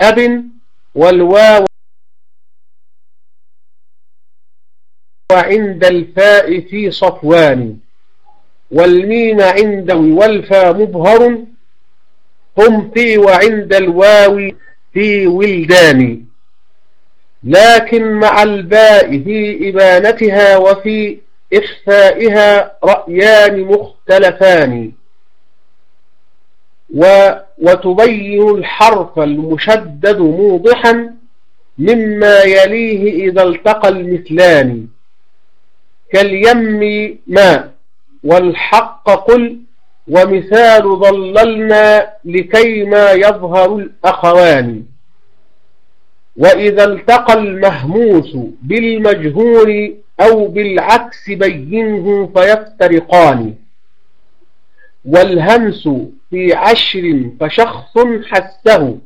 أب والواو وعند الفاء في صفوان والميم عند والفا مبهر هم في وعند الواو في ولدان لكن مع الباء في إبانتها وفي إخفائها رأيان مختلفان و وتبين الحرف المشدد موضحا مما يليه إذا التقى المثلان. كاليم ماء والحق قل ومثال ضللنا لكيما يظهر الأخوان. وإذا التقى المهموس بالمجهول أو بالعكس بينه فيفترقان. والهمس في عشر فشخص حسه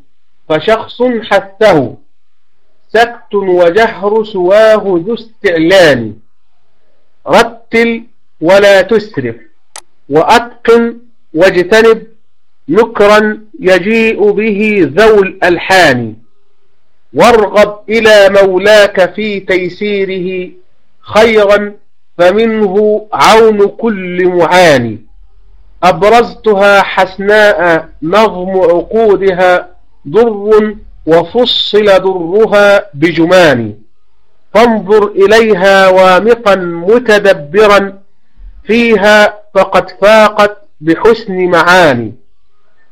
فشخص حسه. سكت وجهر سواه ذو استعلان. رتل ولا تسرف وأتقن واجتنب نكرا يجيء به ذو الألحان. وارغب إلى مولاك في تيسيره خيرا فمنه عون كل معاني. أبرزتها حسناء نظم عقودها ضر وفصل ضرها بجمان فانظر إليها وامقا متدبرا فيها فقد فاقت بحسن معاني.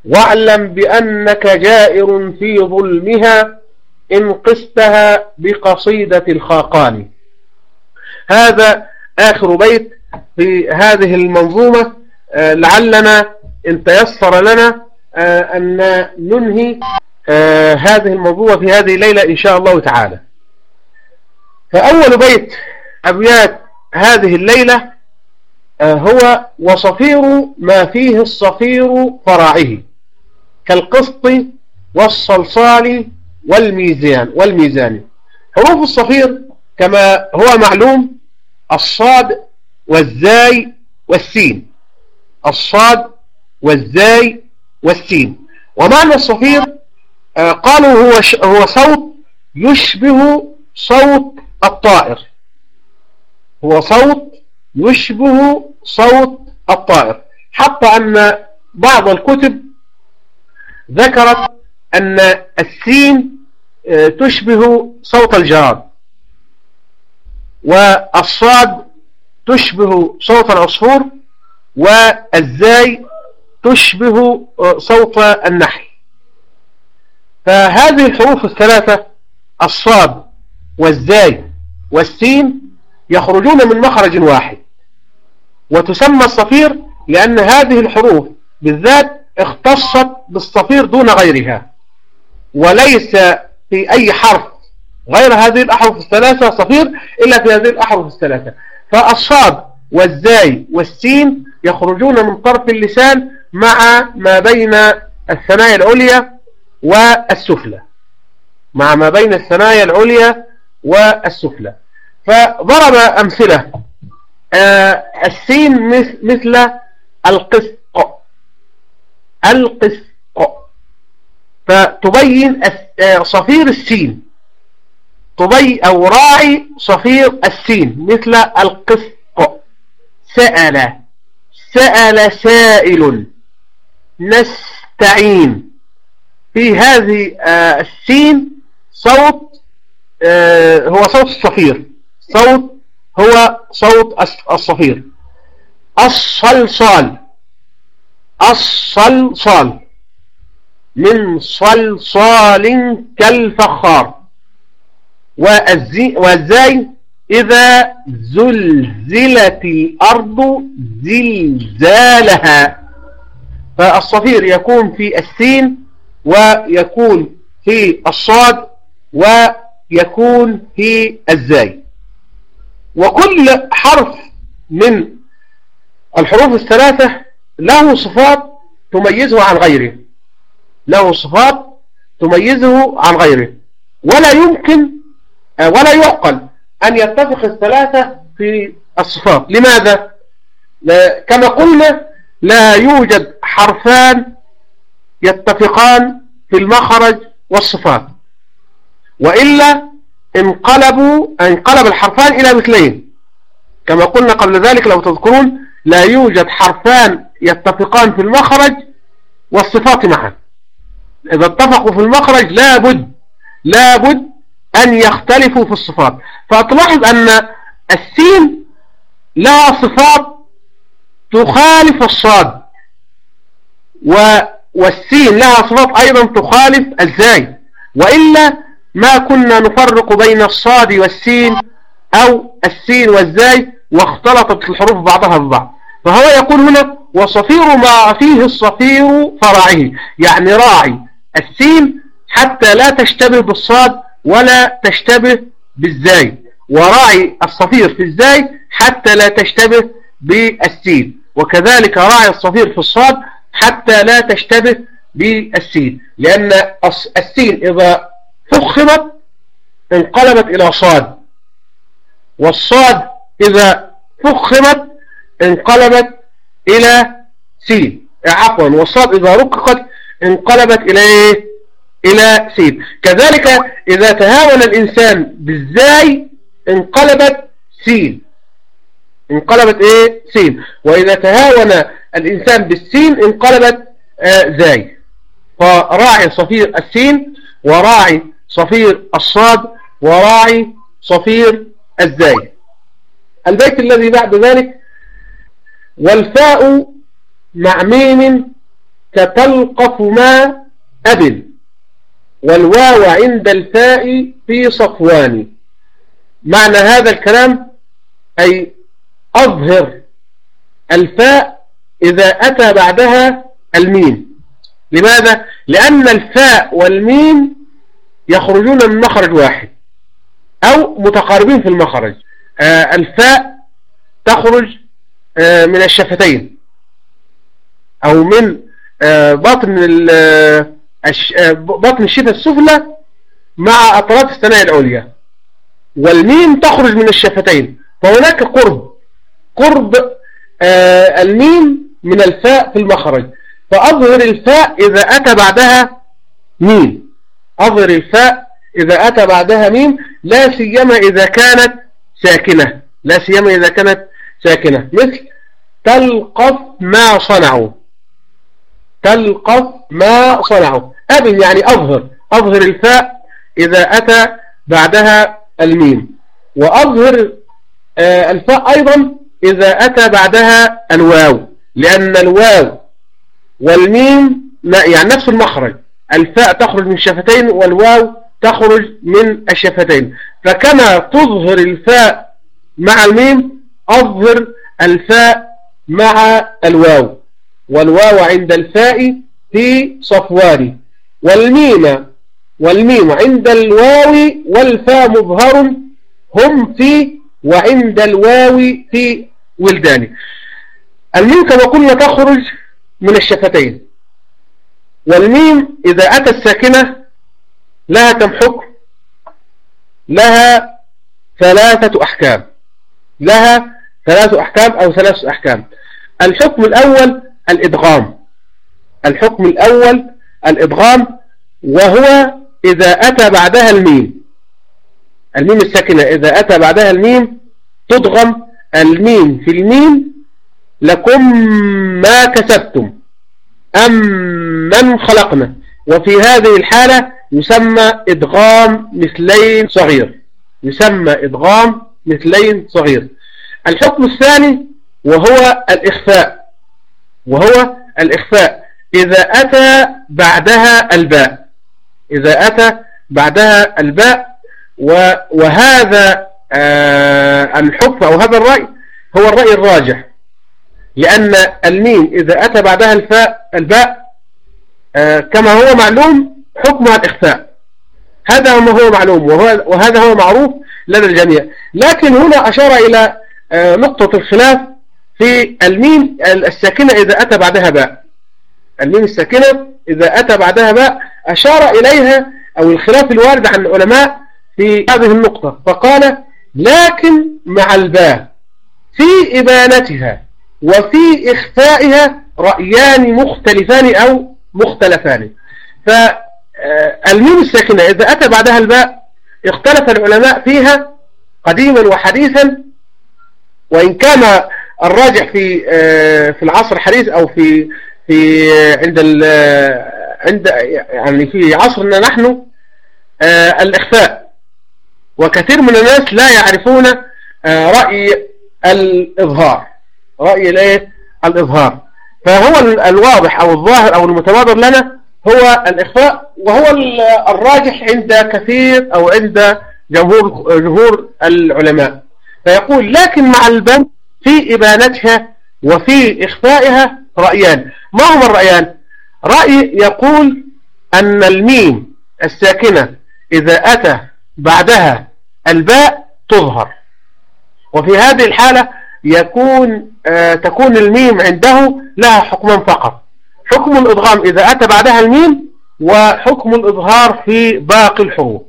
واعلم بأنك جائر في ظلمها إن قستها بقصيدة الخاقان. هذا آخر بيت في هذه المنظومة. لعلنا إن تيسر لنا آه، أن ننهي آه، هذه المنظومة في هذه الليلة إن شاء الله تعالى. فأول بيت أبيات هذه الليلة هو وصفير ما فيه الصفير فراعه كالقسط والصلصال والميزان والميزان. حروف الصفير كما هو معلوم الصاد والزاي والسين. الصاد والزاي والسين. ومعنى الصفير آه، قالوا هو هو صوت يشبه صوت الطائر. هو صوت يشبه صوت الطائر. حتى أن بعض الكتب ذكرت أن السين آه، تشبه صوت الجراد. والصاد تشبه صوت العصفور والزاي تشبه آه، صوت النحل. فهذه الحروف الثلاثة الصاد والزاي والسين يخرجون من مخرج واحد. وتسمى الصفير لأن هذه الحروف بالذات اختصت بالصفير دون غيرها وليس في أي حرف غير هذه الأحرف الثلاثة صفير إلا في هذه الأحرف الثلاثة. فالصاد والزاي والسين يخرجون من طرف اللسان مع ما بين الثنايا العليا والسفلى. مع ما بين الثنايا العليا والسفلى. فضرب أمثلة آه السين مثل القسق القسق فتبين آه، صفير السين. تبي أو راعي صفير السين مثل القسق سأل سأل سائل. نستعين. في هذه آه، السين صوت آه، هو صوت الصفير. صوت هو صوت الصفير. الصلصال. الصلصال. من صلصال كالفخار. والزاي إذا زلزلت الأرض زلزالها. فالصفير يكون في السين ويكون في الصاد ويكون في الزاي. وكل حرف من الحروف الثلاثة له صفات تميزه عن غيره. له صفات تميزه عن غيره. ولا يمكن ولا يعقل أن يتفق الثلاثة في الصفات لماذا؟ كما قلنا لا يوجد حرفان يتفقان في المخرج والصفات وإلا انقلبوا انقلب الحرفان إلى مثلين. كما قلنا قبل ذلك لو تذكرون لا يوجد حرفان يتفقان في المخرج والصفات معا. إذا اتفقوا في المخرج لابد لابد أن يختلفوا في الصفات. فتلاحظ أن السين لها صفات تخالف الصاد والسين لها صفات أيضا تخالف الزاي. وإلا ما كنا نفرق بين الصاد والسين أو السين والزاي واختلطت الحروف بعضها ببعض. فهو يقول هنا وصفير ما فيه الصفير فرعه يعني راعي السين حتى لا تشتبه بالصاد ولا تشتبه بالزاي. وراعي الصفير في الزاي حتى لا تشتبه بالسين وكذلك راعي الصفير في الصاد حتى لا تشتبه بالسين لأن السين إذا فخمت انقلبت إلى صاد. والصاد إذا فخمت انقلبت إلى سين. عفوا والصاد إذا رققت انقلبت إلى إيه؟ إلى سين. كذلك إذا تهاون الإنسان بالزاي انقلبت سين. انقلبت إيه؟ سين. وإذا تهاون الإنسان بالسين انقلبت آه زاي. فراعي صفير السين وراعي صفير الصاد وراعي صفير الزاي. البيت الذي بعد ذلك والفاء مع ميم كتلقف ما أبل. والواو عند الفاء في صفوان. معنى هذا الكلام أي أظهر الفاء إذا أتى بعدها الميم. لماذا؟ لأن الفاء والميم يخرجون من مخرج واحد أو متقاربين في المخرج. آه الفاء تخرج آه من الشفتين أو من آه بطن بطن الشفة السفلى مع أطراف الثنايا العليا. والميم تخرج من الشفتين فهناك قرب. قرب آه، الميم من الفاء في المخرج. فأظهر الفاء إذا أتى بعدها ميم. أظهر الفاء إذا أتى بعدها ميم لا سيما إذا كانت ساكنة. لا سيما إذا كانت ساكنة. مثل تلقف ما صنعوا. تلقف ما صنعوا. أبن يعني أظهر أظهر الفاء إذا أتى بعدها الميم. وأظهر آه، الفاء أيضا إذا أتى بعدها الواو لأن الواو والميم يعني نفس المخرج. الفاء تخرج من الشفتين والواو تخرج من الشفتين. فكما تظهر الفاء مع الميم أظهر الفاء مع الواو. والواو عند الفاء في صفوان. والميم والميم عند الواو والفاء مظهر هم في وعند الواو في ولدان. الميم كما قلنا تخرج من الشفتين. والميم إذا أتى الساكنة لها كم حكم؟ لها ثلاثة أحكام. لها ثلاثة أحكام أو ثلاثة أحكام. الحكم الأول الإدغام. الحكم الأول الإدغام وهو إذا أتى بعدها الميم. الميم الساكنة إذا أتى بعدها الميم تدغم الميم في الميم لكم ما كسبتم أم من خلقنا. وفي هذه الحالة يسمى إدغام مثلين صغير. يسمى إدغام مثلين صغير. الحكم الثاني وهو الإخفاء. وهو الإخفاء. إذا أتى بعدها الباء. إذا أتى بعدها الباء وهذا آه، الحكم أو هذا الرأي هو الرأي الراجح. لأن الميم إذا أتى بعدها الفاء الباء آه، كما هو معلوم حكمها الإخفاء. هذا ما هو معلوم وهذا هو معروف لدى الجميع. لكن هنا أشار إلى آه، نقطة الخلاف في الميم الساكنة إذا أتى بعدها باء. الميم الساكنة إذا أتى بعدها باء أشار إليها أو الخلاف الوارد عن العلماء في هذه النقطة فقال لكن مع الباء في إبانتها وفي إخفائها رأيان مختلفان أو مختلفان. ف الميم الساكنة إذا أتى بعدها الباء اختلف العلماء فيها قديما وحديثا وإن كان الراجح في في العصر الحديث أو في في عند عند يعني في عصرنا نحن الإخفاء. وكثير من الناس لا يعرفون رأي الإظهار. رأي الإيه؟ الإظهار. فهو الواضح أو الظاهر أو المتبادر لنا هو الإخفاء وهو الراجح عند كثير أو عند جمهور جمهور العلماء. فيقول لكن مع البن في إبانتها وفي إخفائها رأيان. ما هما الرأيان؟ رأي يقول أن الميم الساكنة إذا أتى بعدها الباء تظهر. وفي هذه الحالة يكون آه تكون الميم عنده لها حكما فقط. حكم الإضغام إذا أتى بعدها الميم وحكم الإظهار في باقي الحروف.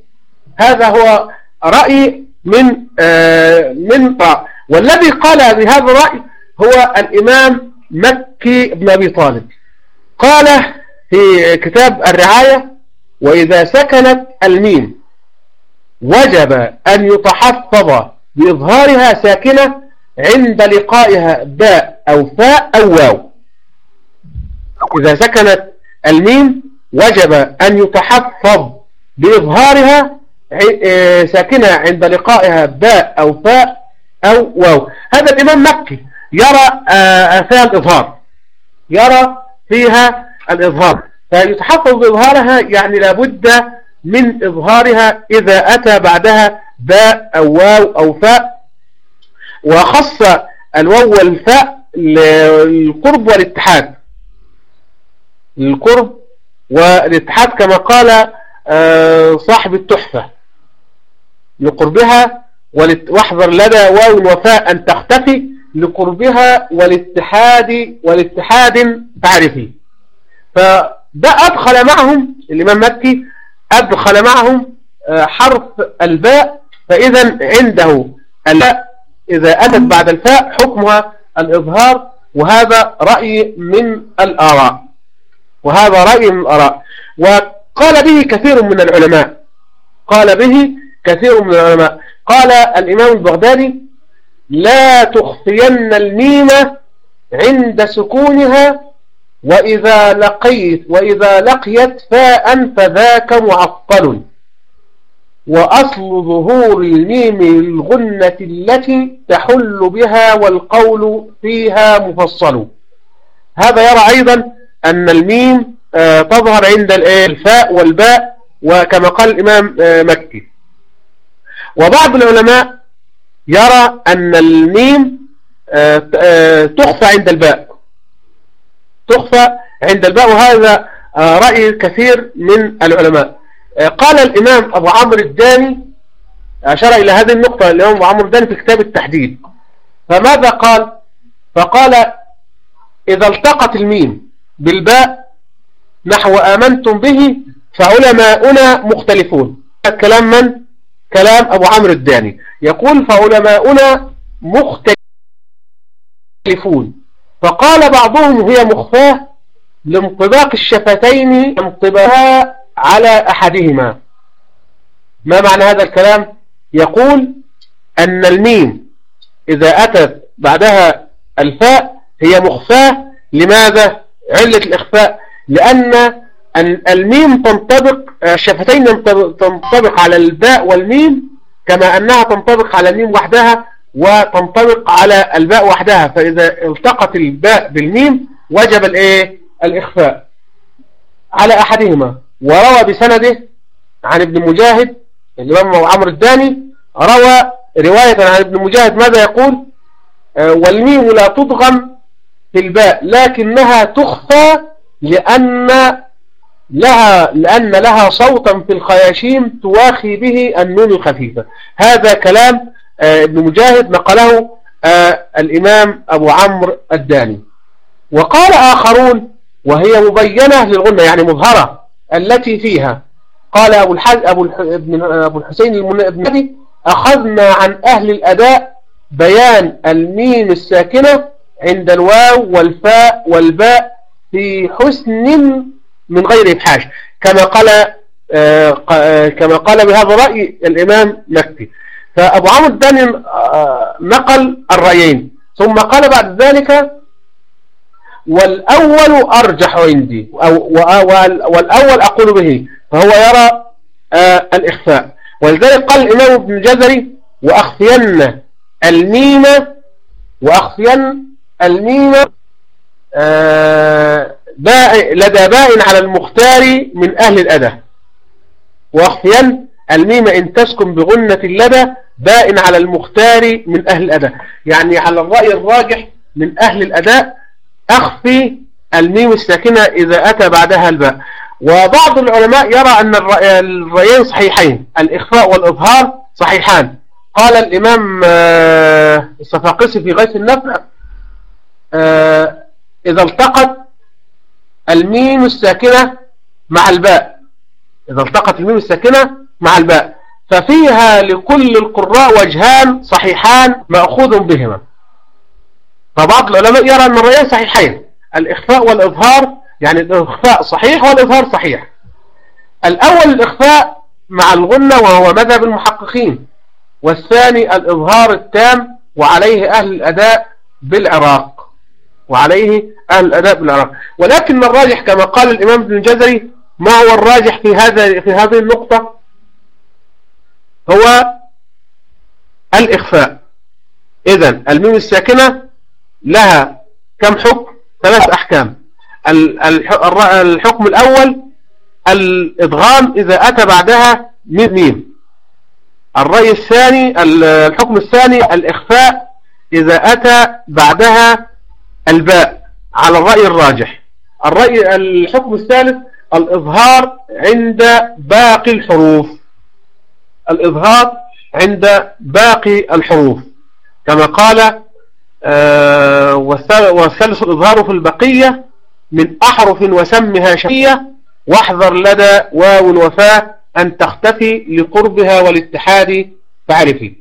هذا هو رأي من آه من رأي والذي قال بهذا الرأي هو الإمام مكي بن أبي طالب. قال في كتاب الرعاية وإذا سكنت الميم وجب أن يتحفظ بإظهارها ساكنة عند لقائها باء أو فاء أو واو. إذا سكنت الميم وجب أن يتحفظ بإظهارها ساكنة عند لقائها باء أو فاء أو واو. هذا الإمام مكي. يرى فيها الإظهار. يرى فيها الإظهار. فيتحفظ بإظهارها يعني لابد من إظهارها إذا أتى بعدها باء أو واو أو فاء وخص الواو والفاء للقرب والاتحاد. للقرب والاتحاد كما قال صاحب التحفة. لقربها واحذر لدى واو وفاء أن تختفي لقربها والاتحاد والاتحاد تعرفي فده أدخل معهم الإمام مكي أدخل معهم حرف الباء فإذا عنده الباء إذا أتت بعد الفاء حكمها الإظهار وهذا رأي من الآراء. وهذا رأي من الآراء. وقال به كثير من العلماء. قال به كثير من العلماء. قال الإمام البغدادي لا تخفين الميم عند سكونها وإذا لقيت وإذا لقيت فاء فذاك معطل. وأصل ظهور الميم الغنة التي تحل بها والقول فيها مفصل. هذا يرى أيضا أن الميم تظهر عند الفاء والباء وكما قال الإمام مكي. وبعض العلماء يرى أن الميم تخفى عند الباء. تخفى عند الباء وهذا رأي كثير من العلماء. قال الإمام أبو عمرو الداني أشار إلى هذه النقطة الإمام أبو عمرو الداني في كتاب التحديد. فماذا قال؟ فقال إذا التقت الميم بالباء نحو آمنتم به فعلماؤنا مختلفون. كلام من؟ كلام أبو عمرو الداني. يقول فعلماؤنا مختلفون. فقال بعضهم هي مخفاة لانطباق الشفتين انطباقها على أحدهما. ما معنى هذا الكلام؟ يقول أن الميم إذا أتت بعدها الفاء هي مخفاة. لماذا؟ علة الإخفاء. لأن الميم تنطبق الشفتين تنطبق على الباء والميم كما أنها تنطبق على الميم وحدها وتنطبق على الباء وحدها فإذا التقت الباء بالميم وجب الإيه؟ الإخفاء. على أحدهما. وروى بسنده عن ابن مجاهد الإمام عمرو الداني روى رواية عن ابن مجاهد ماذا يقول؟ والميم لا تضغم في الباء لكنها تخفى لأن لها لأن لها صوتا في الخياشيم تواخي به النون الخفيفة. هذا كلام ابن مجاهد نقله الإمام أبو عمرو الداني. وقال آخرون وهي مبينة للغنة يعني مظهرة التي فيها. قال أبو, الحج أبو, أبو الحسين المنبي أخذنا عن أهل الأداء بيان الميم الساكنة عند الواو والفاء والباء في حسن من غير إفحاش. كما قال آه، آه، كما قال بهذا الرأي الإمام مكي. فأبو عمرو الداني آه، نقل الرأيين. ثم قال بعد ذلك والأول أرجح عندي والأول أقول به فهو يرى الإخفاء. ولذلك قال الإمام ابن الجزري وأخفين الميم وأخفين لدى باء على المختار من أهل الأداء واخفين الميم إن تسكن بغنة اللدى باء على المختار من أهل الأداء يعني على الرأي الراجح من أهل الأداء أخفي الميم الساكنة إذا أتى بعدها الباء. وبعض العلماء يرى أن الرأيين صحيحين الإخفاء والإظهار صحيحان. قال الإمام آه، الصفاقسي في غيث النفع آه، إذا التقت الميم الساكنة مع الباء. إذا التقت الميم الساكنة مع الباء. ففيها لكل القراء وجهان صحيحان مأخوذ بهما. فبعض العلماء يرى أن الرأيين صحيحين. الإخفاء والإظهار يعني الإخفاء صحيح والإظهار صحيح. الأول الإخفاء مع الغنة وهو مذهب المحققين. والثاني الإظهار التام وعليه أهل الأداء بالعراق. وعليه أهل الأداء بالعراق ولكن الراجح كما قال الإمام ابن الجزري ما هو الراجح في هذا في هذه النقطة؟ هو الإخفاء. إذا الميم الساكنة لها كم حكم؟ ثلاث أحكام. الحكم الأول الإدغام إذا أتى بعدها ميم. الرأي الثاني الحكم الثاني الإخفاء إذا أتى بعدها الباء. على الرأي الراجح. الرأي الحكم الثالث الإظهار عند باقي الحروف. الإظهار عند باقي الحروف. كما قال آه والثالث الإظهار في البقية من أحرف وسمها شقية. واحذر لدى واو الوفاة أن تختفي لقربها والاتحاد فعرفي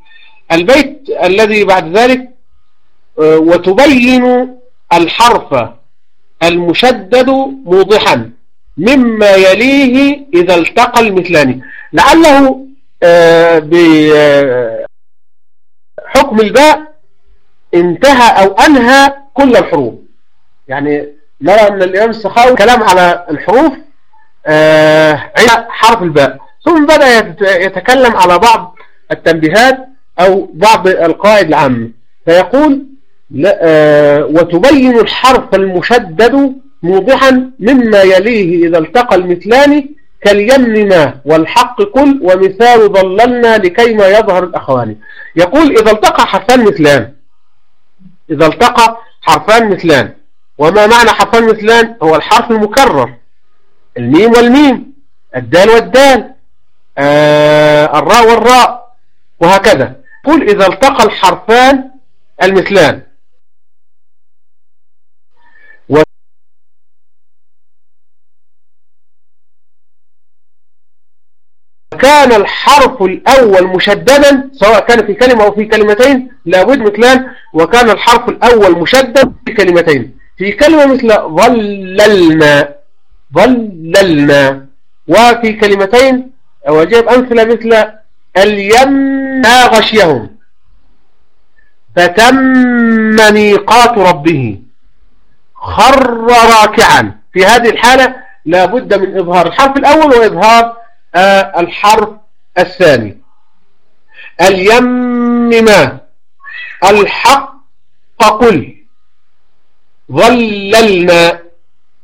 البيت الذي بعد ذلك آه وتبين الحرف المشدد موضحا مما يليه إذا التقى المثلان. لعله آه، بحكم الباء انتهى أو أنهى كل الحروف. يعني نرى أن الإمام السخاوي كلام على الحروف آه، عند حرف الباء. ثم بدأ يتكلم على بعض التنبيهات أو بعض القائد العامة. فيقول آه، وتبين الحرف المشدد موضحا مما يليه إذا التقى المثلان كاليم ما والحق كل ومثال ضللنا لكيما يظهر الأخوان. يقول إذا التقى حرفان مثلان. إذا التقى حرفان مثلان. وما معنى حرفان مثلان؟ هو الحرف المكرر. الميم والميم الدال والدال آه الراء والراء وهكذا. قل إذا التقى الحرفان المثلان. كان الحرف الأول مشددا سواء كان في كلمة أو في كلمتين لابد مثلان وكان الحرف الأول مشدد في كلمتين. في كلمة مثل ظللنا ظللنا وفي كلمتين وجاب أمثلة مثل اليم غشيهم فتم ميقات ربه خر راكعا. في هذه الحالة لابد من إظهار الحرف الأول وإظهار آه، الحرف الثاني. اليمم الحق قل. ظللنا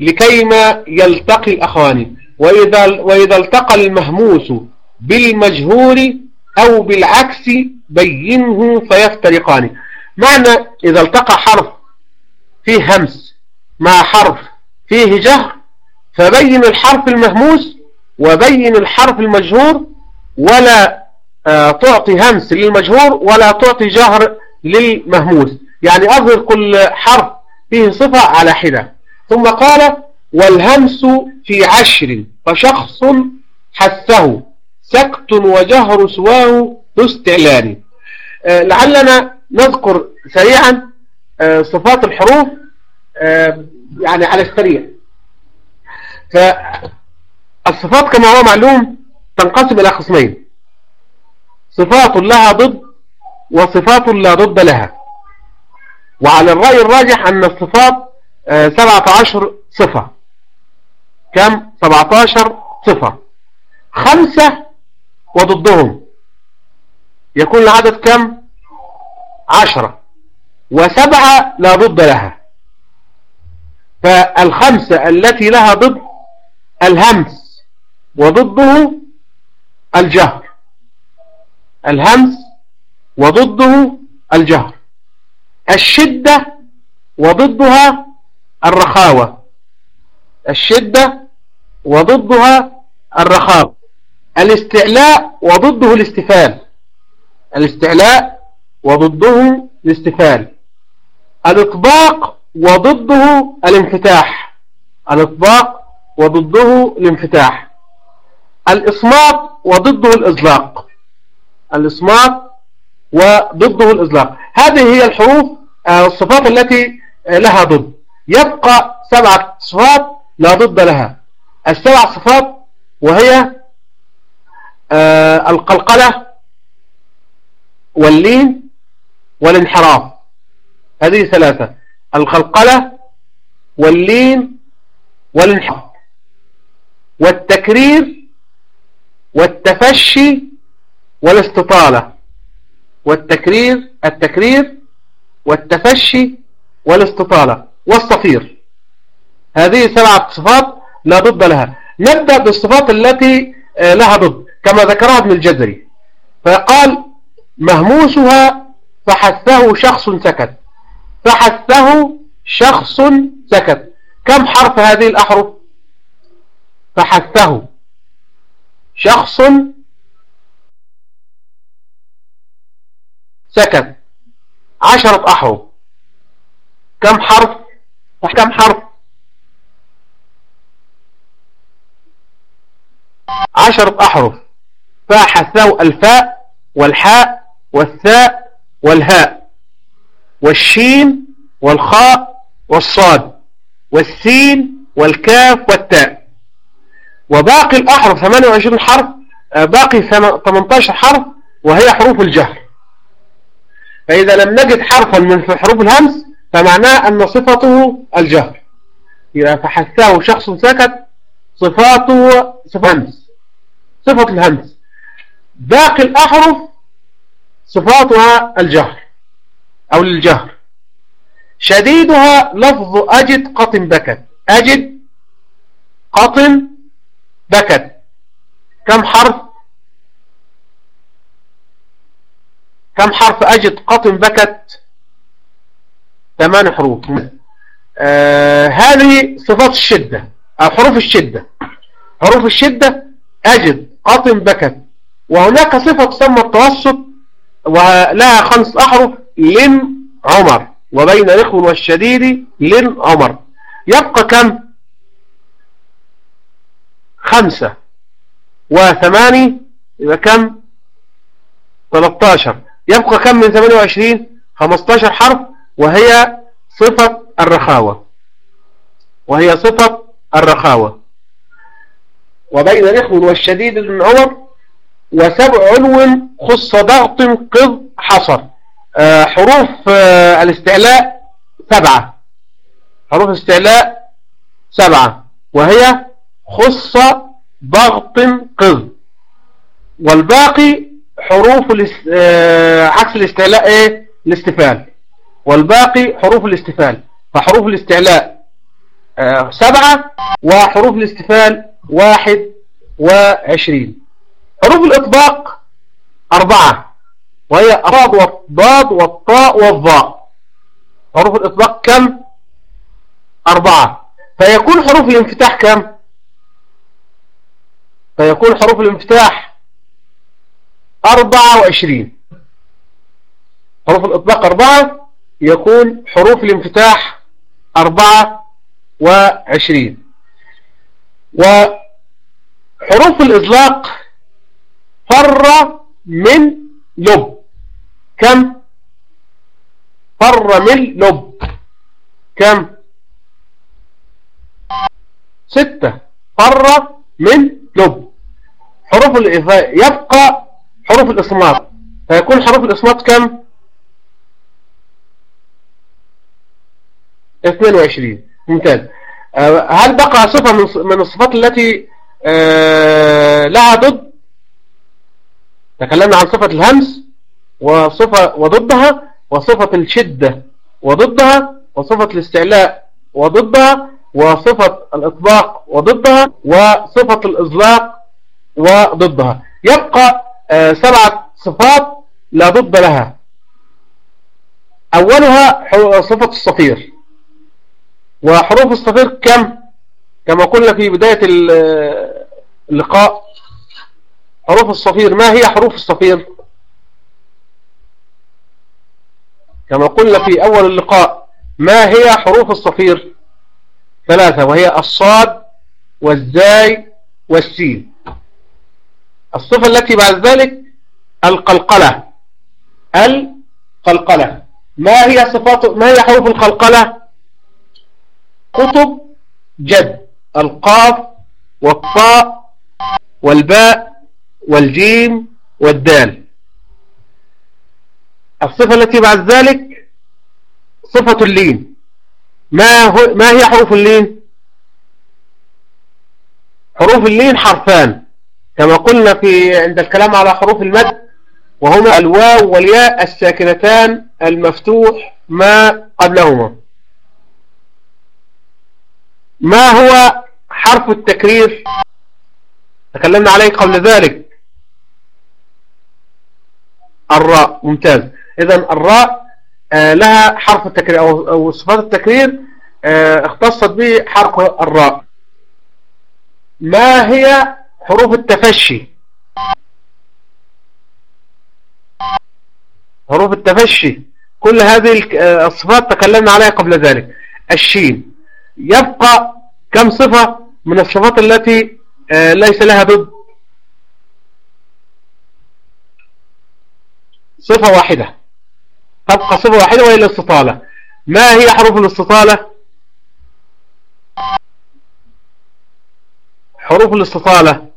لكيما يلتقي الأخوان. وإذا, وإذا التقى المهموس بالمجهور أو بالعكس بينه فيفترقان. معنى إذا التقى حرف فيه همس مع حرف فيه جهر فبين الحرف المهموس وبين الحرف المجهور ولا آه، تعطي همس للمجهور ولا تعطي جهر للمهموس. يعني أظهر كل حرف فيه صفة على حدة. ثم قال والهمس في عشر فشخص حثه سكت وجهر سواه استعلان. آه، لعلنا نذكر سريعا آه، صفات الحروف يعني على السريع. الصفات كما هو معلوم تنقسم إلى قسمين. صفات لها ضد وصفات لا ضد لها. وعلى الرأي الراجح أن الصفات 17 آه، صفة. كم؟ 17 صفة. خمسة وضدهم. يكون العدد كم؟ عشرة. وسبعة لا ضد لها. فالخمسة التي لها ضد الهمس. وضده الجهر. الهمس وضده الجهر. الشدة وضدها الرخاوة. الشدة وضدها الرخاوة. الاستعلاء وضده الاستفال. الاستعلاء وضده الاستفال. الإطباق وضده الانفتاح. الإطباق وضده الانفتاح. الإصمات وضده الإزلاق. الإصمات وضده الإزلاق. هذه هي الحروف آه، الصفات التي آه، لها ضد. يبقى سبعة صفات لا ضد لها. السبع صفات وهي آه، القلقلة واللين والانحراف. هذه ثلاثة. القلقلة واللين والانحراف. والتكرير والتفشي والاستطالة والتكرير التكرير والتفشي والاستطالة والصفير. هذه سبعة صفات لا ضد لها. نبدأ بالصفات التي آه، لها ضد كما ذكرها ابن الجزري. فقال مهموسها فحثه شخص سكت. فحثه شخص سكت. كم حرف هذه الأحرف؟ فحثه. شخص سكت عشرة أحرف. كم حرف؟ كم حرف؟ عشرة أحرف. فحثه الفاء والحاء والثاء والهاء. والشين والخاء والصاد. والسين والكاف والتاء. وباقي الأحرف 28 حرف آه، باقي 18 حرف وهي حروف الجهر. فإذا لم نجد حرفا من حروف الهمس فمعناه أن صفته الجهر. إذا فحثه شخص سكت صفاته صفة همس صفة الهمس. باقي الأحرف صفاتها الجهر أو الجهر شديدها لفظ أجد قطن بكت. أجد قطن بكت. كم حرف؟ كم حرف أجد قطن بكت؟ ثمان حروف. آه هذه صفات الشدة أو حروف الشدة. حروف الشدة أجد قطن بكت. وهناك صفة تسمى التوسط ولها خمس أحرف لن عمر. وبين الإخو والشديد لن عمر. يبقى كم؟ خمسة وثماني يبقى كم؟ 13 يبقى كم من 28 15 حرف وهي صفة الرخاوة. وهي صفة الرخاوة. وبين الإخوة والشديد من عمر وسبع علو خص ضغط قض حصر. آه، حروف آه، الاستعلاء سبعة. حروف الاستعلاء سبعة. وهي خص ضغط قض والباقي حروف. آه... عكس الاستعلاء إيه؟ الاستفال والباقي حروف الاستفال فحروف الاستعلاء آه سبعة وحروف الاستفال واحد وعشرين. حروف الإطباق أربعة وهي الضاد والضاد والطاء والضاء حروف الإطباق كم؟ أربعة. فيكون حروف الانفتاح كم؟ فيكون حروف الانفتاح أربعة وعشرين. حروف الإطلاق أربعة يكون حروف الانفتاح أربعة وعشرين. وحروف الإطلاق فر من لب. كم؟ فر من لب. كم؟ ستة. فر من دب حروف الإضاءة يبقى حروف الإصمات فيكون حروف الإصمات كم؟ 22 ممتاز. آه، هل بقى صفة من الصفات التي آه، لها ضد؟ تكلمنا عن صفة الهمس وصفة وضدها وصفة الشدة وضدها وصفة الاستعلاء وضدها وصفة الإطلاق وضدها وصفة الإزلاق وضدها. يبقى آه، سبعة صفات لا ضد لها. أولها صفة الصفير. وحروف الصفير كم؟ كما قلنا في بداية اللقاء. حروف الصفير ما هي حروف الصفير؟ كما قلنا في أول اللقاء ما هي حروف الصفير؟ ثلاثة وهي الصاد والزاي والسين. الصفة التي بعد ذلك القلقلة. القلقلة. ما هي صفات ما هي حروف القلقلة؟ قطب جد. القاف والطاء والباء والجيم والدال. الصفة التي بعد ذلك صفة اللين. ما, هو ما هي حروف اللين؟ حروف اللين حرفان. كما قلنا في عند الكلام على حروف المد وهما الواو والياء الساكنتان المفتوح ما قبلهما. ما هو حرف التكرير؟ تكلمنا عليه قبل ذلك. الراء ممتاز. اذا الراء آه لها حرف التكرير أو, صفات التكرير آه اختصت به حرف الراء. ما هي حروف التفشي. حروف التفشي. كل هذه آه، الصفات تكلمنا عليها قبل ذلك. الشين. يبقى كم صفة من الصفات التي آه، ليس لها ضد؟ صفة واحدة. تبقى صفة واحدة وهي الاستطالة. ما هي حروف الاستطالة؟ حروف الاستطالة.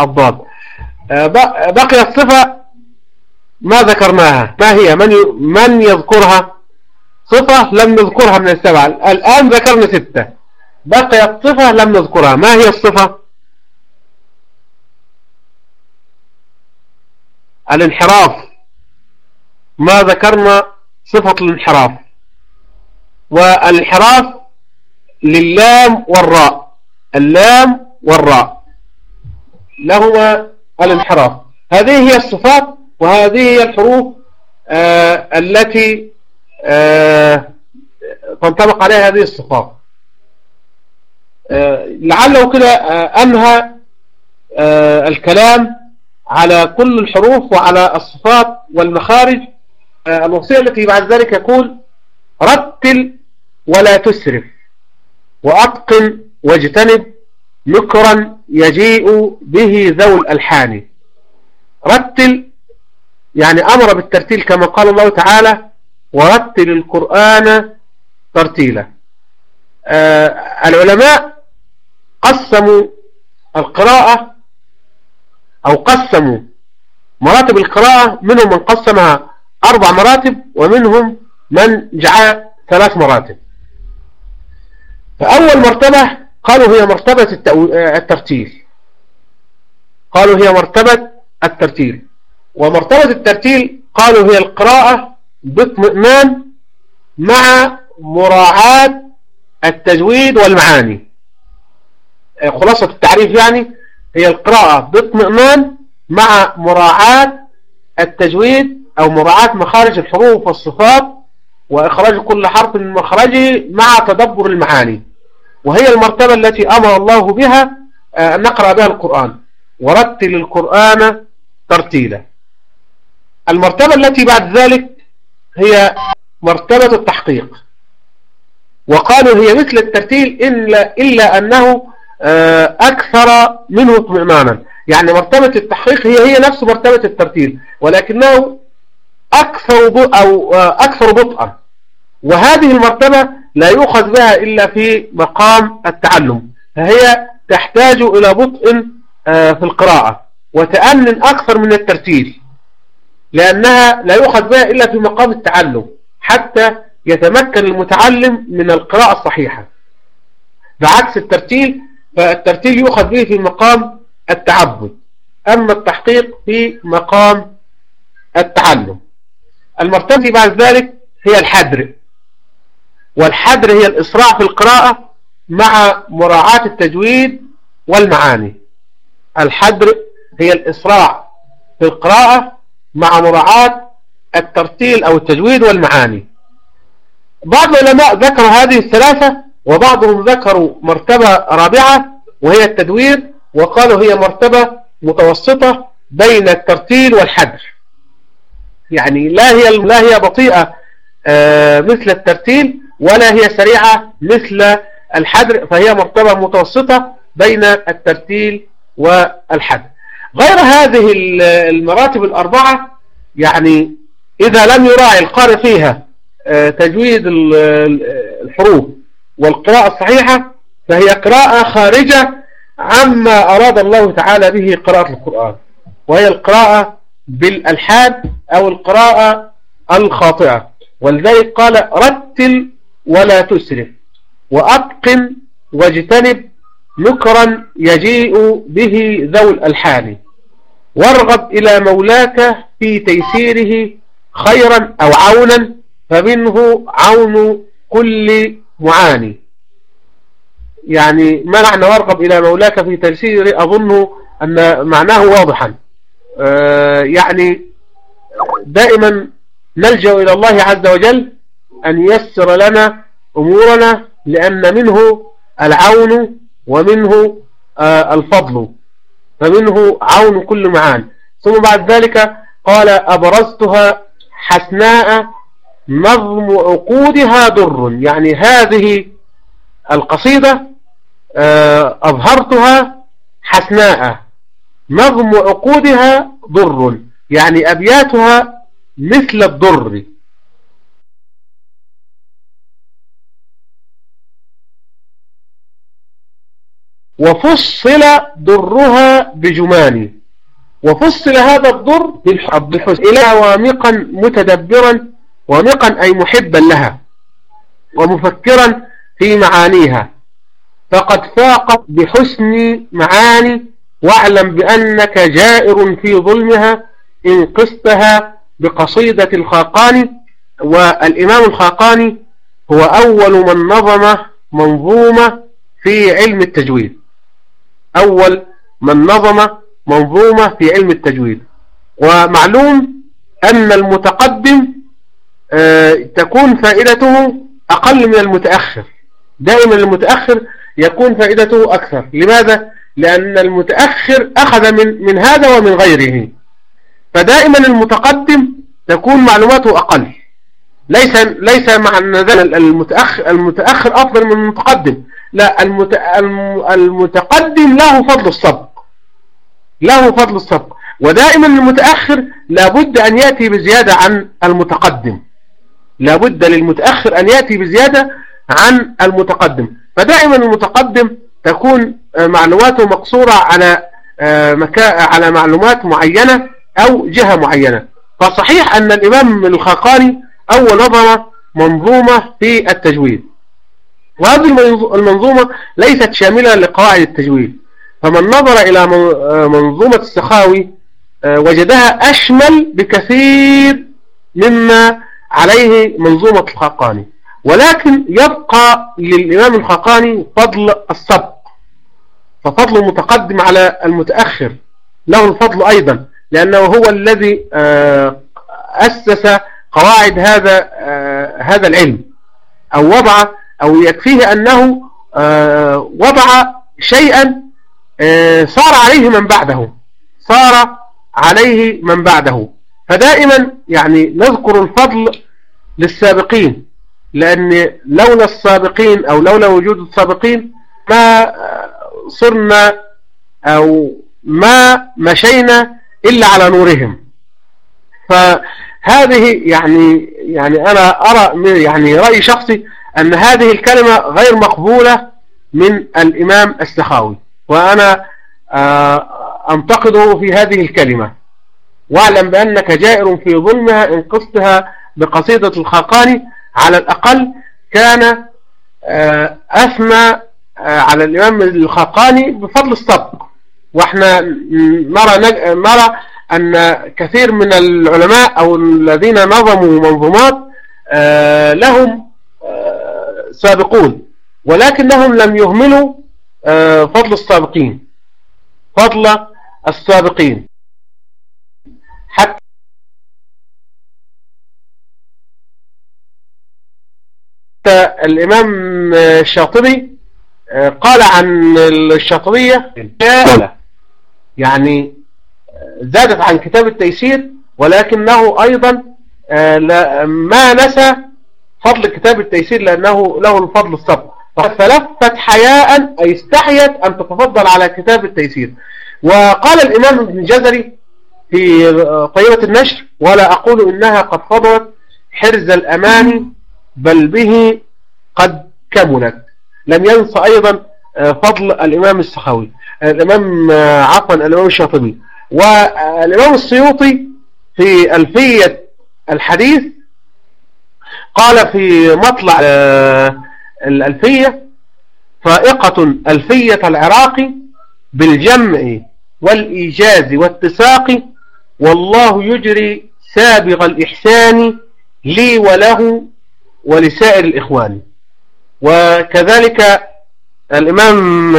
الضاد. آه، بقيت صفة ما ذكرناها. ما هي؟ من من يذكرها؟ صفة لم نذكرها من السبعة الآن ذكرنا ستة. بقيت صفة لم نذكرها. ما هي الصفة؟ الانحراف. ما ذكرنا صفة الانحراف. والانحراف للام والراء. اللام والراء. لهما الانحراف. هذه هي الصفات وهذه هي الحروف آه التي آه تنطبق عليها هذه الصفات. آه لعله كده آه أنهى آه الكلام على كل الحروف وعلى الصفات والمخارج. آه الوصية التي بعد ذلك يقول رتل ولا تسرف وأتقن واجتنب. نكرا يجيء به ذو الألحان. رتل يعني أمر بالترتيل كما قال الله تعالى ورتل القرآن ترتيلا. آه العلماء قسموا القراءة أو قسموا مراتب القراءة منهم من قسمها أربع مراتب ومنهم من جعل ثلاث مراتب. فأول مرتبة قالوا هي مرتبة الترتيل. قالوا هي مرتبة الترتيل. ومرتبة الترتيل قالوا هي القراءة باطمئنان مع مراعاة التجويد والمعاني. خلاصة التعريف يعني هي القراءة باطمئنان مع مراعاة التجويد أو مراعاة مخارج الحروف والصفات وإخراج كل حرف من مخرجه مع تدبر المعاني. وهي المرتبة التي أمر الله بها أن آه، نقرأ بها القرآن. ورتل القرآن ترتيلا. المرتبة التي بعد ذلك هي مرتبة التحقيق. وقالوا هي مثل الترتيل إلا, إلا أنه آه، أكثر منه اطمئنانا. يعني مرتبة التحقيق هي هي نفس مرتبة الترتيل ولكنه أكثر أو آه، أكثر بطئا. وهذه المرتبة لا يؤخذ بها إلا في مقام التعلم فهي تحتاج إلى بطء آه، في القراءة وتأنن أكثر من الترتيل لأنها لا يؤخذ بها إلا في مقام التعلم حتى يتمكن المتعلم من القراءة الصحيحة. بعكس الترتيل فالترتيل يؤخذ به في مقام التعبد أما التحقيق في مقام التعلم. المرتبة بعد ذلك هي الحدر. والحدر هي الإسراع في القراءة مع مراعاة التجويد والمعاني. الحدر هي الإسراع في القراءة مع مراعاة الترتيل أو التجويد والمعاني. بعض العلماء ذكروا هذه الثلاثة وبعضهم ذكروا مرتبة رابعة وهي التدوير وقالوا هي مرتبة متوسطة بين الترتيل والحدر. يعني لا هي لا هي بطيئة آه، مثل الترتيل ولا هي سريعة مثل الحدر فهي مرتبة متوسطة بين الترتيل والحدر. غير هذه المراتب الأربعة يعني إذا لم يراعي القارئ فيها آه، تجويد الحروف والقراءة الصحيحة فهي قراءة خارجة عما أراد الله تعالى به قراءة القرآن وهي القراءة بالألحاد أو القراءة الخاطئة. ولذلك قال رتل ولا تسرف. وأتقن واجتنب نكرا يجيء به ذو الألحان وارغب إلى مولاك في تيسيره خيرا أو عونا فمنه عون كل معاني. يعني ما معنى وارغب إلى مولاك في تيسيره؟ أظن أن معناه واضحا. آه، يعني دائما نلجأ إلى الله عز وجل أن يسر لنا أمورنا لأن منه العون ومنه آه، الفضل فمنه عون كل معان. ثم بعد ذلك قال أبرزتها حسناء نظم عقودها در يعني هذه القصيدة آه، أظهرتها حسناء نظم عقودها ضر. يعني أبياتها مثل الضر. وفصل ضرها بجمان وفصل هذا الضر بالحسن إلى وامقا متدبرا وامقا أي محبا لها ومفكرا في معانيها. فقد فاقت بحسن معاني واعلم بأنك جائر في ظلمها إن قستها بقصيدة الخاقاني. والإمام الخاقاني هو أول من نظم منظومة في علم التجويد. أول من نظم منظومة في علم التجويد. ومعلوم أن المتقدم آه، تكون فائدته أقل من المتأخر. دائما المتأخر يكون فائدته أكثر. لماذا؟ لأن المتأخر أخذ من, من هذا ومن غيره. فدائما المتقدم تكون معلوماته أقل. ليس ليس مع المتأخر, المتأخر أفضل من المتقدم. لا المتقدم له فضل السبق له فضل السبق ودائما المتأخر لابد أن يأتي بزيادة عن المتقدم. لابد للمتأخر أن يأتي بزيادة عن المتقدم. فدائما المتقدم تكون معلوماته مقصورة على آه، على معلومات معينة أو جهة معينة. فصحيح أن الإمام الخاقاني أول نظر منظومة في التجويد. وهذه المنظومة ليست شاملة لقواعد التجويد. فمن نظر إلى منظومة السخاوي آه، وجدها أشمل بكثير مما عليه منظومة الخاقاني. ولكن يبقى للإمام الخاقاني فضل السبق. ففضل المتقدم على المتأخر. له الفضل أيضا لأنه هو الذي آه، أسس قواعد هذا آه، هذا العلم. أو وضع أو يكفيه أنه آه، وضع شيئا صار عليه من بعده. صار عليه من بعده. فدائما يعني نذكر الفضل للسابقين لأن لولا السابقين أو لولا وجود السابقين ما صرنا أو ما مشينا إلا على نورهم. فهذه يعني يعني أنا أرى يعني رأي شخصي أن هذه الكلمة غير مقبولة من الإمام السخاوي وأنا أنتقده في هذه الكلمة. واعلم بأنك جائر في ظلمها إن قصتها بقصيدة الخاقاني على الأقل كان أثنى على الإمام الخاقاني بفضل السبق. وإحنا نرى نرى أن كثير من العلماء أو الذين نظموا منظومات لهم سابقون ولكنهم لم يهملوا فضل السابقين فضل السابقين. حتى الإمام الشاطبي قال عن الشاطبية يعني زادت عن كتاب التيسير ولكنه أيضا ما نسى فضل كتاب التيسير لأنه له الفضل السبق فلفت حياء أي استحيت أن تتفضل على كتاب التيسير. وقال الإمام ابن جزري في طيبة النشر ولا أقول إنها قد فضلت حرز الأمان بل به قد كملت. لم ينسى أيضا فضل الإمام السخاوي الإمام عفوا الإمام الشاطبي. والإمام السيوطي في ألفية الحديث قال في مطلع الألفية فائقة ألفية العراقي بالجمع والإيجاز والتساق والله يجري سابغ الإحسان لي وله ولسائر الإخوان. وكذلك الإمام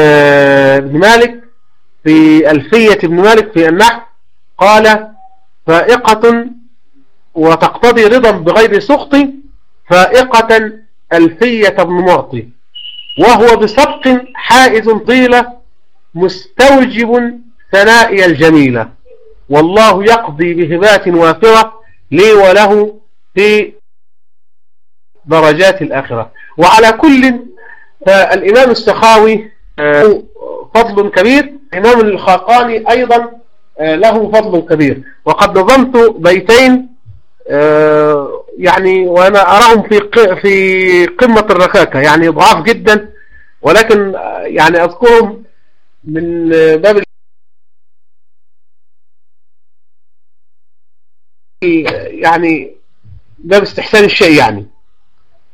ابن مالك في ألفية ابن مالك في النحو قال فائقة وتقتضي رضا بغير سخط فائقة ألفية ابن معطي وهو بسبق حائز طيلة مستوجب ثنائي الجميلة والله يقضي بهبات وافرة لي وله في درجات الآخرة وعلى كل فالإمام السخاوي فضل كبير الإمام الخاقاني أيضا له فضل كبير. وقد نظمت بيتين يعني وأنا أراهم في في قمة الركاكة. يعني ضعاف جدا ولكن يعني أذكرهم من باب يعني باب استحسان الشيء يعني.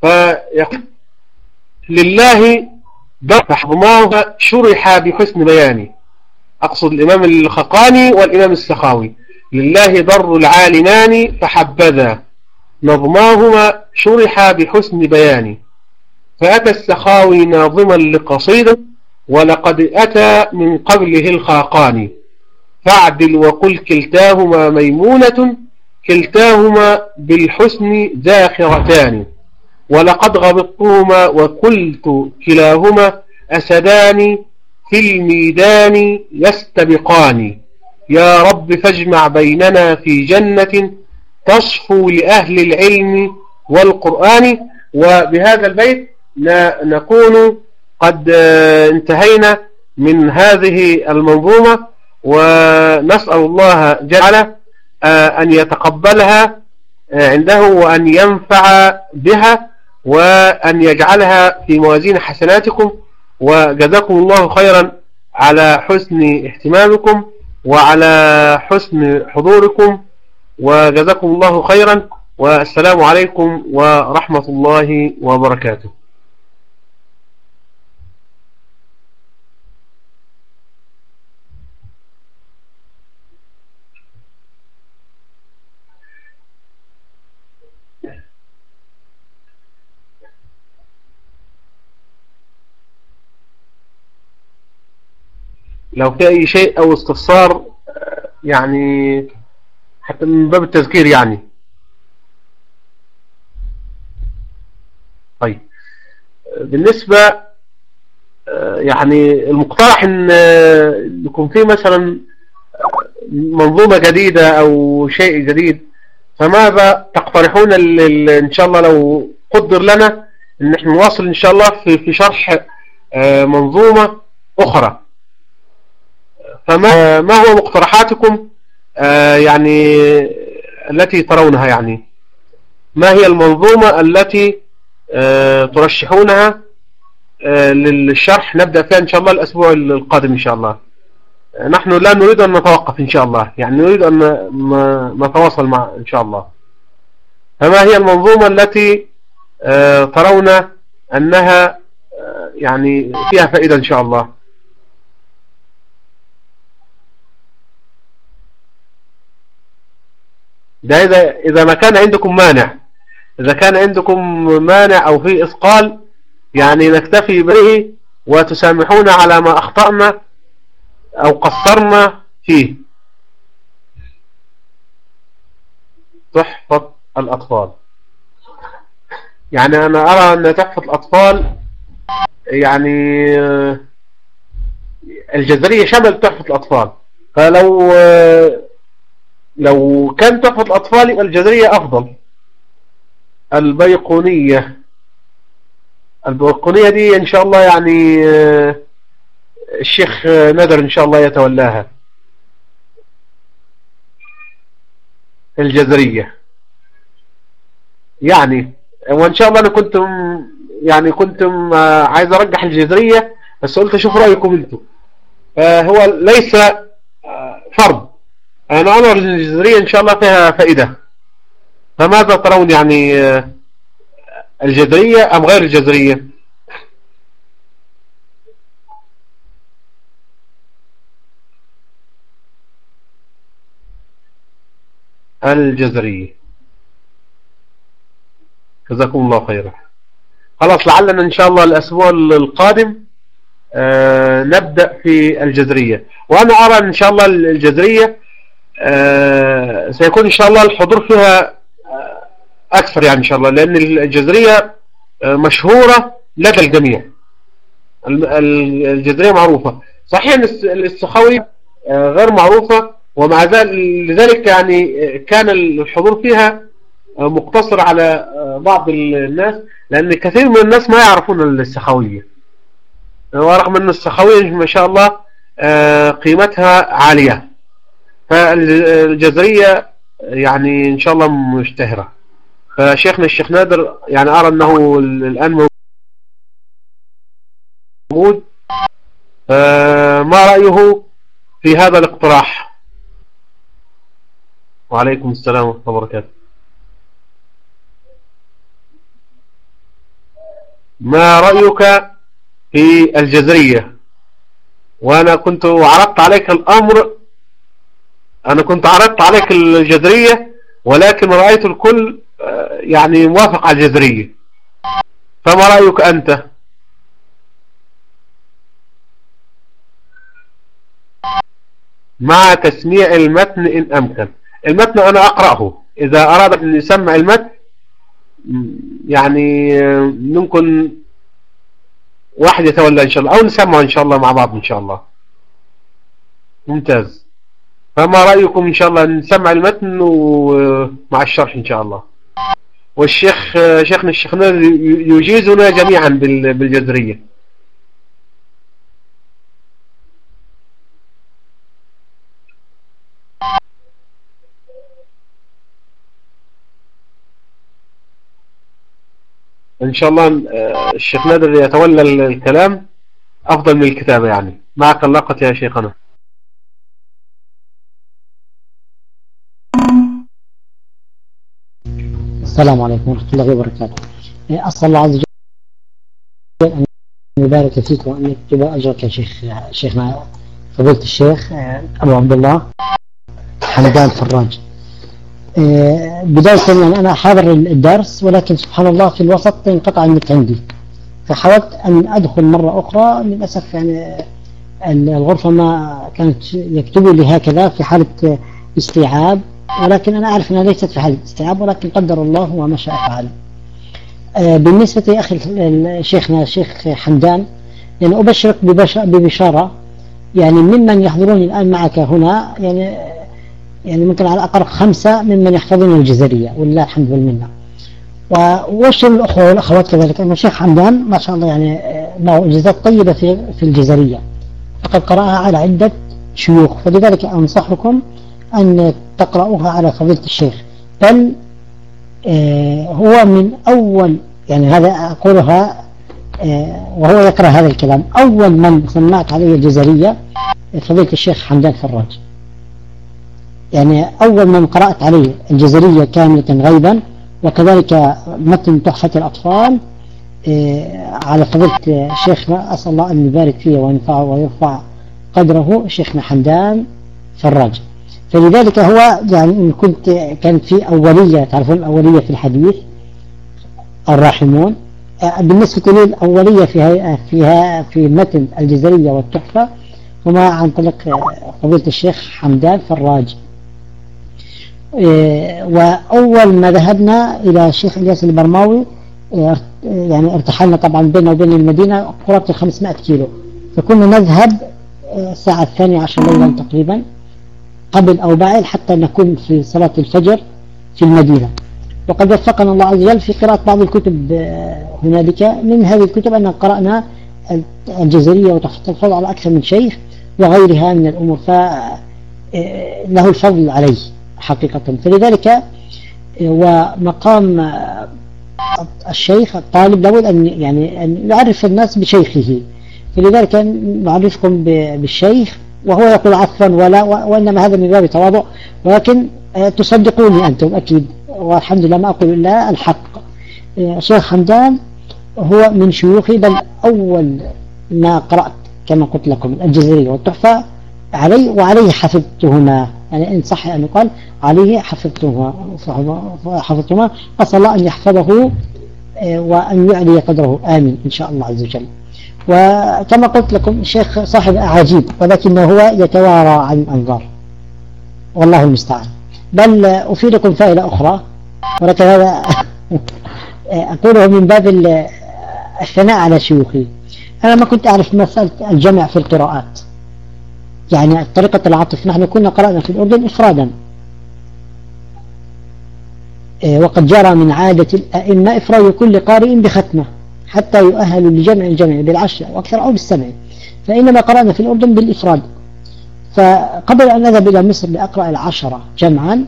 فيقول لله فحضماه شرح بحسن بياني. أقصد الإمام الخقاني والإمام السخاوي. لله ضر العالمان فحبذا. نظماهما شرح بحسن بياني فأتى السخاوي ناظما لقصيدة ولقد أتى من قبله الخاقاني فاعدل وقل كلتاهما ميمونة كلتاهما بالحسن ذاخرتان ولقد غبطتهما وقلت كلاهما أسدان. في الميدان يستبقان. يا رب فاجمع بيننا في جنة تصفو لأهل العلم والقرآن. وبهذا البيت نكون قد انتهينا من هذه المنظومة. ونسأل الله جل أن يتقبلها عنده وأن ينفع بها وأن يجعلها في موازين حسناتكم. وجزاكم الله خيرا على حسن اهتمامكم وعلى حسن حضوركم وجزاكم الله خيرا والسلام عليكم ورحمة الله وبركاته. لو في أي شيء أو استفسار يعني حتى من باب التذكير يعني. طيب. بالنسبة يعني المقترح إن يكون فيه مثلا منظومة جديدة أو شيء جديد فماذا تقترحون إن شاء الله لو قدر لنا إن إحنا نواصل إن شاء الله في في شرح منظومة أخرى؟ فما ما هو مقترحاتكم يعني التي ترونها يعني؟ ما هي المنظومة التي ترشحونها آه، للشرح؟ نبدأ فيها إن شاء الله الأسبوع القادم إن شاء الله. نحن لا نريد أن نتوقف إن شاء الله يعني نريد أن نتواصل مع إن شاء الله. فما هي المنظومة التي آه، ترون أنها آه، يعني فيها فائدة إن شاء الله؟ ده إذا, إذا ما كان عندكم مانع. إذا كان عندكم مانع أو في إثقال يعني نكتفي به وتسامحونا على ما أخطأنا أو قصرنا فيه. تحفظ الأطفال. يعني أنا أرى أن تحفظ الأطفال يعني الجزرية شمل تحفظ الأطفال. فلو لو كان تحفظ الأطفال يبقى الجزرية أفضل. البيقونية. البيقونية دي إن شاء الله يعني الشيخ ندر إن شاء الله يتولاها. الجزرية يعني وإن شاء الله أنا كنت يعني كنت عايز أرجح الجزرية بس قلت أشوف رأيكم أنتم هو ليس فرض. أنا أرى الجزرية إن شاء الله فيها فائدة. فماذا ترون يعني الجذرية أم غير الجذرية الجذرية جزاكم الله خيرا. خلاص لعلنا إن شاء الله الأسبوع القادم آه نبدأ في الجذرية وأنا أرى إن شاء الله الجذرية آه سيكون إن شاء الله الحضور فيها أكثر يعني إن شاء الله لأن الجزرية آه، مشهورة لدى الجميع. الجزرية معروفة. صحيح أن السخاوية آه، غير معروفة ومع ذلك لذلك يعني آه، كان الحضور فيها مقتصر على بعض الناس لأن كثير من الناس ما يعرفون السخاوية ورغم أن السخاوية ما شاء الله قيمتها عالية. فالجزرية يعني إن شاء الله مشتهرة. فشيخنا الشيخ نادر يعني أرى أنه الآن موجود. ما رأيه في هذا الاقتراح؟ وعليكم السلام ورحمة الله وبركاته. ما رأيك في الجزرية؟ وأنا كنت عرضت عليك الأمر أنا كنت عرضت عليك الجزرية ولكن رأيت الكل يعني موافق على الجذرية. فما رأيك أنت؟ مع تسميع المتن إن أمكن. المتن أنا أقرأه. إذا أراد أن يسمع المتن يعني ممكن واحد يتولى إن شاء الله أو نسمعه إن شاء الله مع بعض إن شاء الله. ممتاز. فما رأيكم إن شاء الله نسمع المتن ومع الشرح إن شاء الله. والشيخ شيخنا الشيخ يجيزنا جميعا بالجذرية. إن شاء الله الشيخ نادر يتولى الكلام. أفضل من الكتابة يعني. معك اللقة يا شيخنا. السلام عليكم ورحمة الله وبركاته. إيه، أسأل الله عز وجل أن يبارك فيك وأن يكتب أجرك يا شيخ شيخنا فضيلة الشيخ إيه، أبو عبد الله حمدان فراج. إيه، بداية يعني أنا حاضر الدرس ولكن سبحان الله في الوسط انقطع النت عندي فحاولت أن أدخل مرة أخرى للأسف يعني الغرفة ما كانت يكتبوا لي هكذا في حالة استيعاب. ولكن أنا أعرف أنها ليست في حال استيعاب ولكن قدر الله وما شاء فعل آه، بالنسبة يا أخي شيخنا الشيخ حمدان يعني أبشرك ببشارة يعني ممن يحضرون الآن معك هنا يعني يعني ممكن على الأقل خمسة ممن يحفظون الجزرية ولله الحمد والمنة وأبشر الأخوة والأخوات كذلك؟ أن الشيخ حمدان ما شاء الله يعني له آه، إجازات طيبة في في الجزرية. فقد قرأها على عدة شيوخ فلذلك أنصحكم أن تقرأوها على فضيلة الشيخ. بل آه، هو من أول يعني هذا أقولها وهو يقرأ هذا الكلام أول من سمعت عليه الجزرية فضيلة الشيخ حمدان فراج يعني أول من قرأت عليه الجزرية كاملة غيبا وكذلك متن تحفة الأطفال على فضيلة شيخنا أسأل الله أن يبارك فيه وينفعه ويرفع قدره شيخنا حمدان فراج فلذلك هو يعني إن كنت كانت في أولية تعرفون الأولية في الحديث؟ الراحمون. بالنسبة لي الأولية في فيها في متن الجزرية والتحفة هما عن طريق فضيلة الشيخ حمدان فراج. وأول ما ذهبنا إلى الشيخ إلياس البرماوي يعني ارتحلنا طبعا بيننا وبين المدينة قرابة 500 كيلو. فكنا نذهب الساعة الثانية عشر ليلا تقريبا. قبل أو بعد حتى نكون في صلاة الفجر في المدينة. وقد وفقنا الله عز وجل في قراءة بعض الكتب هنالك. من هذه الكتب أن قرأنا الجزرية وتحفة الفضل على أكثر من شيخ وغيرها من الأمور فله الفضل عليه حقيقة. فلذلك ومقام الشيخ الطالب لابد أن يعني أن يعرف الناس بشيخه. فلذلك نعرفكم بالشيخ وهو يقول عفوا ولا وإنما هذا من باب التواضع ولكن تصدقوني أنتم أكيد. والحمد لله ما أقول إلا الحق. شيخ حمدان هو من شيوخي بل أول ما قرأت كما قلت لكم الجزرية والتحفة علي وعليه حفظتهما. يعني إن صح أن يقال عليه حفظتهما حفظتهما. أسأل الله أن يحفظه وأن يعلي قدره. آمين. إن شاء الله عز وجل. وكما قلت لكم الشيخ صاحب أعاجيب ولكنه هو يتوارى عن الأنظار. والله المستعان. بل أفيدكم فائدة أخرى ولكن هذا أقوله من باب الثناء على شيوخي. أنا ما كنت أعرف مسألة الجمع في القراءات. يعني طريقة العطف. نحن كنا قرأنا في الأردن إفرادا. وقد جرى من عادة الأئمة إفراد كل قارئ بختمة. حتى يؤهل لجمع الجمع بالعشر أو أكثر أو بالسبع. فإنما قرأنا في الأردن بالإفراد. فقبل أن أذهب إلى مصر لأقرأ العشرة جمعا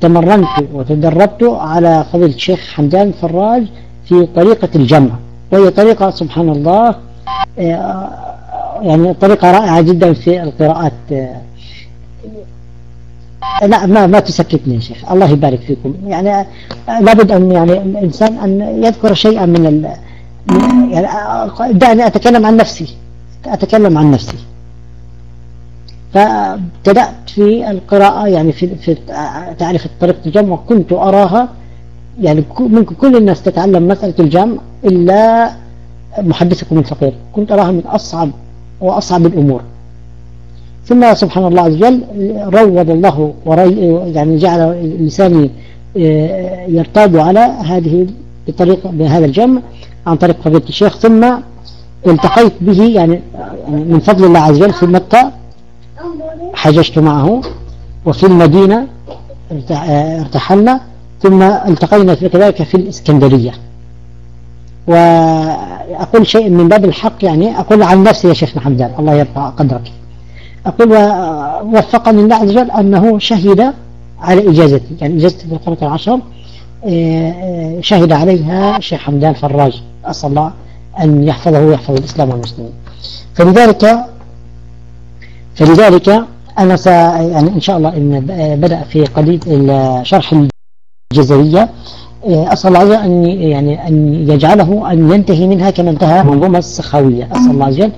تمرنت وتدربت على فضيلة الشيخ حمدان فراج في طريقة الجمع. وهي طريقة سبحان الله يعني طريقة رائعة جدا في القراءات. لا ما ما تسكتني يا شيخ. الله يبارك فيكم. يعني لابد أن يعني الإنسان أن يذكر شيئا من ال يعني دعني أتكلم عن نفسي. أتكلم عن نفسي. فابتدأت في القراءة يعني في, في تعرف طريقة الجمع كنت أراها يعني ممكن كل الناس تتعلم مسألة الجمع إلا محدثكم الفقير. كنت أراها من أصعب وأصعب الأمور. ثم سبحان الله عز وجل روض الله وري يعني جعل لساني يرتاد على هذه بطريقة بهذا الجمع. عن طريق فضيلة الشيخ ثم التقيت به يعني من فضل الله عز وجل في مكة حججت معه وفي المدينة ارتحلنا ثم التقينا كذلك في الإسكندرية. وأقول شيء من باب الحق يعني أقول عن نفسي يا شيخ حمدان الله يرفع قدرك. أقول وفقني الله عز وجل أنه شهد على إجازتي يعني إجازتي في القرى العشر شهد عليها الشيخ حمدان فراج. أسأل الله أن يحفظه ويحفظ الإسلام والمسلمين. فلذلك فلذلك أنا س يعني إن شاء الله إن بدأ في قضية شرح الجزرية أسأل الله أن يعني أن يجعله أن ينتهي منها كما انتهى منظومة السخاوية. أسأل الله عز وجل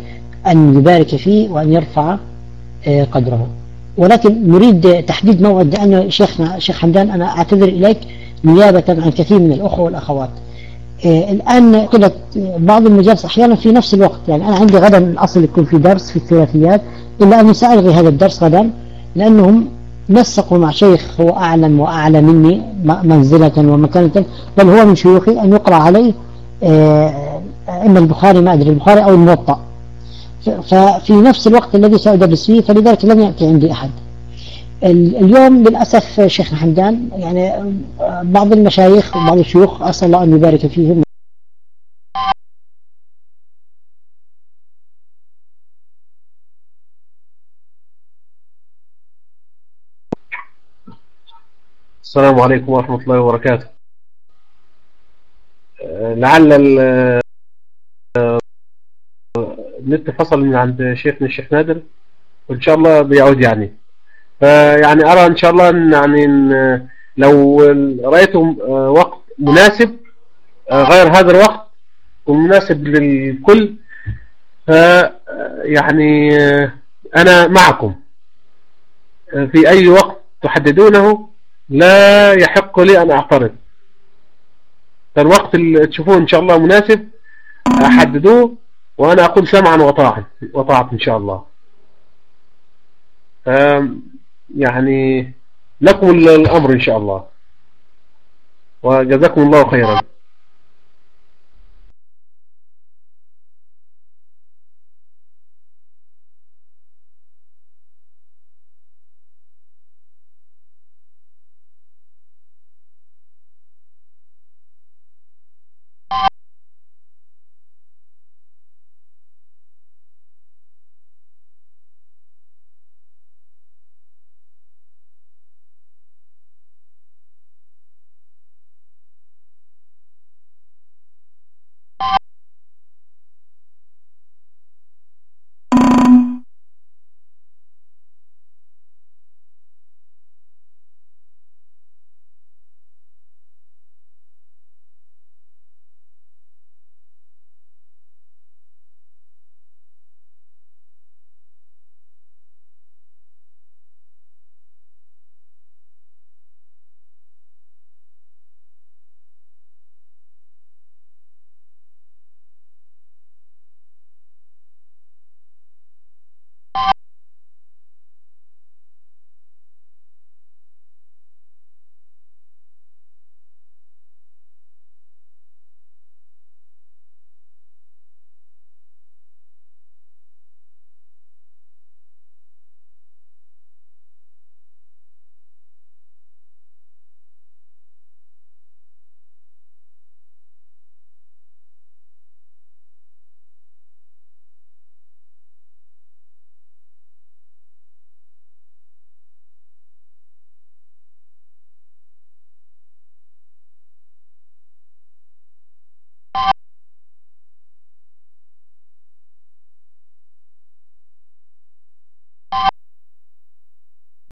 أن يبارك فيه وأن يرفع قدره. ولكن نريد تحديد موعد لأن شيخنا شيخ حمدان أنا أعتذر إليك نيابة عن كثير من الأخوة والأخوات. الآن قلت بعض المجالس أحيانا في نفس الوقت. يعني أنا عندي غدا الأصل يكون في درس في الثلاثيات. إلا أني سألغي هذا الدرس غدا لأنهم نسقوا مع شيخ هو أعلم وأعلى مني منزلة ومكانة. بل هو من شيوخي أن يقرأ عليه إما البخاري ما أدري البخاري أو الموطأ. ففي نفس الوقت الذي سأدرس فيه فلذلك لم يأتي عندي أحد. اليوم للأسف شيخنا حمدان يعني بعض المشايخ وبعض الشيوخ أسأل الله أن يبارك فيهم. السلام عليكم ورحمة الله وبركاته. لعل النت فصل من عند شيخنا الشيخ نادر وإن شاء الله بيعود يعني. فيعني أرى إن شاء الله إن يعني إن لو رأيتم وقت مناسب غير هذا الوقت ومناسب للكل يعني أنا معكم. في أي وقت تحددونه لا يحق لي أن أعترض. فالوقت اللي تشوفوه إن شاء الله مناسب حددوه وأنا أقول سمعا وطاعا وطاعة إن شاء الله. يعني لكم الأمر إن شاء الله. وجزاكم الله خيرا.